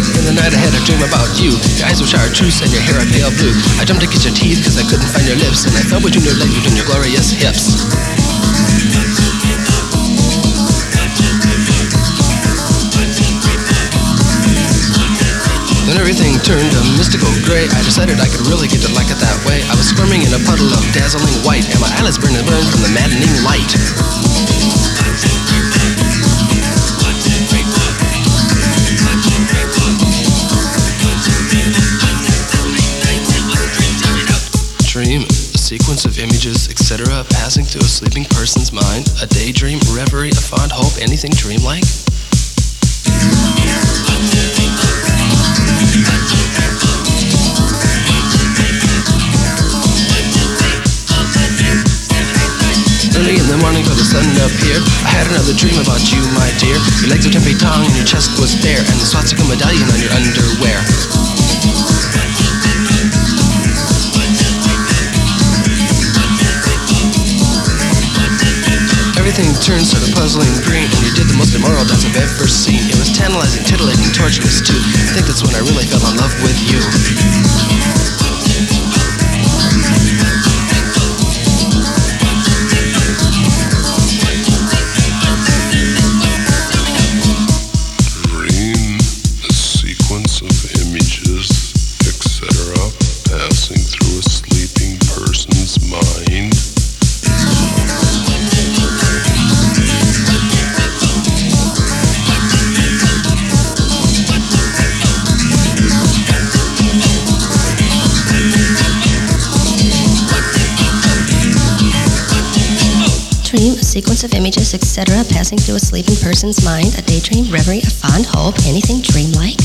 dream about you. Your eyes were chartreuse and your hair a pale blue. I jumped to get your teeth cause I couldn't find your lips. And I fell between your legs between your glorious hips. Then everything turned a mystical gray. I decided I could really get to like it that way. I was squirming in a puddle of dazzling white, and my eyelids burned and burned from the maddening light. Images, etc., passing through a sleeping person's mind. A daydream, reverie, a fond hope, anything dreamlike? Early in the morning before the sun appeared, I had another dream about you, my dear. Your legs were ten feet long and your chest was bare, and the swastika medallion on your underwear. Everything turned sort of puzzling green, and you did the most immoral dance I've ever seen. It was tantalizing, titillating, torturous too. I think that's when I really fell in love with you. Dream, a sequence of images, etc., passing through a sleeping person's mind, a daydream, reverie, a fond hope, anything dreamlike.